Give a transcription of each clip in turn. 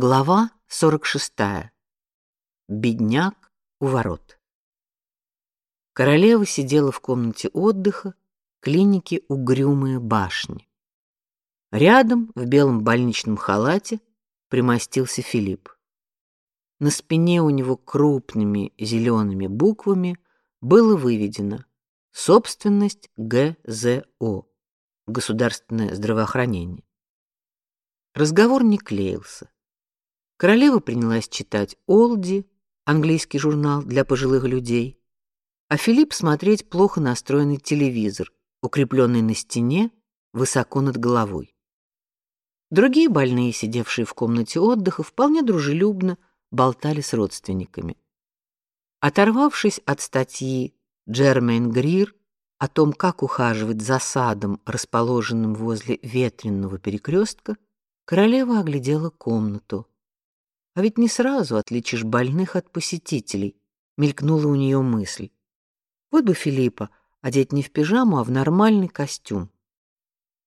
Глава 46. Бедняк у ворот. Королева сидела в комнате отдыха клиники Угрюмые башни. Рядом в белом больничном халате примостился Филипп. На спине у него крупными зелеными буквами было выведено «Собственность ГЗО» Государственное здравоохранение. Разговор не клеился. Королева принялась читать Олди, английский журнал для пожилых людей, а Филипп смотреть плохо настроенный телевизор, укрепленный на стене высоко над головой. Другие больные, сидевшие в комнате отдыха, вполне дружелюбно болтали с родственниками. Оторвавшись от статьи Джермейн Грир о том, как ухаживать за садом, расположенным возле ветренного перекрестка, королева оглядела комнату. А ведь не сразу отличишь больных от посетителей, мелькнула у нее мысль. Вот бы Филиппа одеть не в пижаму, а в нормальный костюм.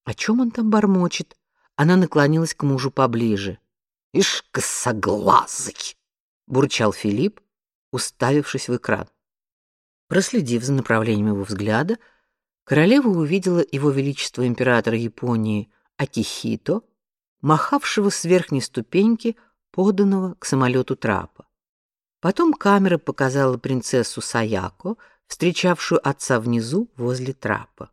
О чем он там бормочет? Она наклонилась к мужу поближе. «Ишь, косоглазый!» — бурчал Филипп, уставившись в экран. Проследив за направлением его взгляда, королева увидела его величество императора Японии Акихито, махавшего с верхней ступеньки поданного к самолету трапа. Потом камера показала принцессу Саяко, встречавшую отца внизу возле трапа.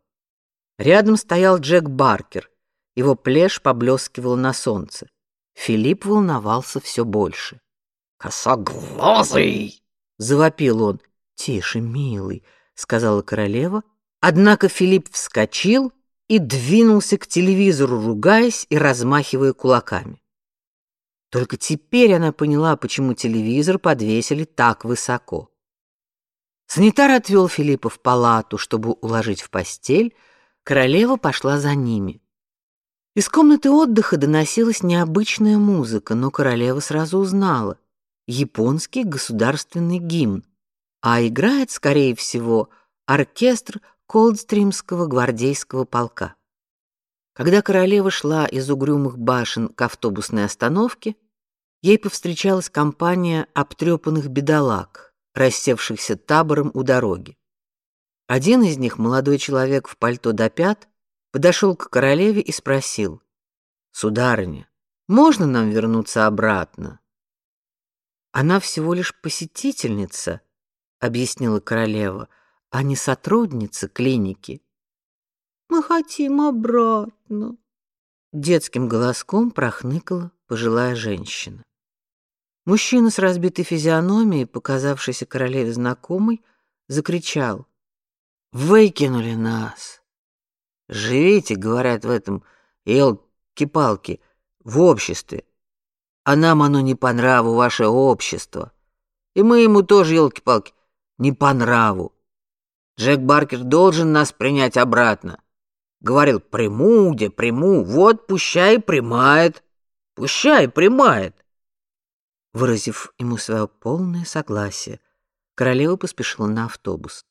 Рядом стоял Джек Баркер. Его плешь поблескивала на солнце. Филипп волновался все больше. «Косоглазый!» — завопил он. «Тише, милый», — сказала королева. Однако Филипп вскочил и двинулся к телевизору, ругаясь и размахивая кулаками. Только теперь она поняла, почему телевизор подвесили так высоко. Санитар отвел Филиппа в палату, чтобы уложить в постель. Королева пошла за ними. Из комнаты отдыха доносилась необычная музыка, но королева сразу узнала японский государственный гимн, а играет, скорее всего, оркестр Колдстримского гвардейского полка. Когда королева шла из угрюмых башен к автобусной остановке, ей повстречалась компания обтрепанных бедолаг, рассевшихся табором у дороги. Один из них, молодой человек в пальто до пят, подошел к королеве и спросил: "Сударыня, можно нам вернуться обратно?" Она всего лишь посетительница, объяснила королева, а не сотрудница клиники. Мы хотим обратно. Детским голоском прохныкала пожилая женщина. Мужчина с разбитой физиономией, показавшийся королеве знакомый, закричал: "Выкинули нас! Живите, говорят в этом елки-палки, в обществе, а нам оно не по нраву ваше общество, и мы ему тоже елки-палки не по нраву. Джек Баркер должен нас принять обратно. Говорил, приму, где приму, вот пущай примает, пущай примает. Выразив ему свое полное согласие, королева поспешила на автобус.